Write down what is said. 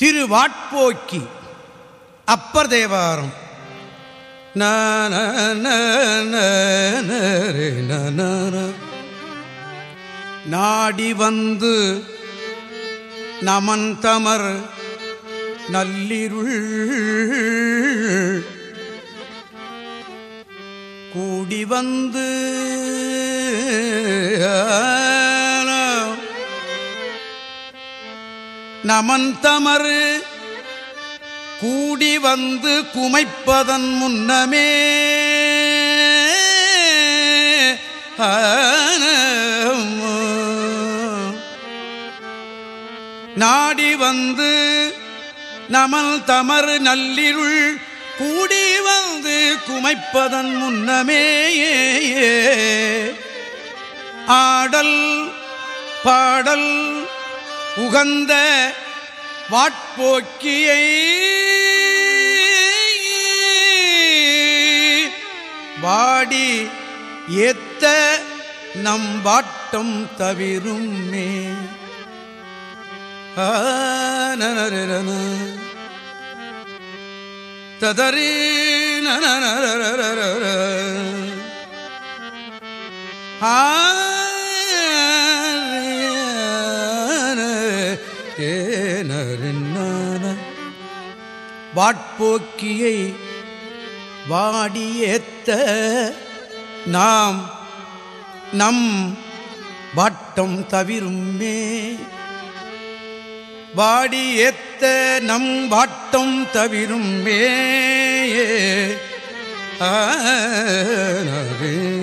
திருவாட்போக்கி. அப்பர் தேவாரம். நாடி வந்து நமன் தமர் நல்லிருள். கூடி வந்து நமன் தமர். கூடி வந்து குமைப்பதன் முன்னமே. நாடி வந்து நமல் தமர் நல்லிருள் கூடி வந்து குமைப்பதன் முன்னமே. ஆடல் பாடல் உகந்த வாட்போக்கியை வாடி ஏத்த நம் வாட்டம் தவிரும். மே ததறி நன ஆ ஏனரின்னான. வாட்போக்கியை வாடியேத்த நாம் நம் வாட்டம் தவிருமே வாடியேத்த நம் வாட்டம் தவிரும் ஆ ஆனரே.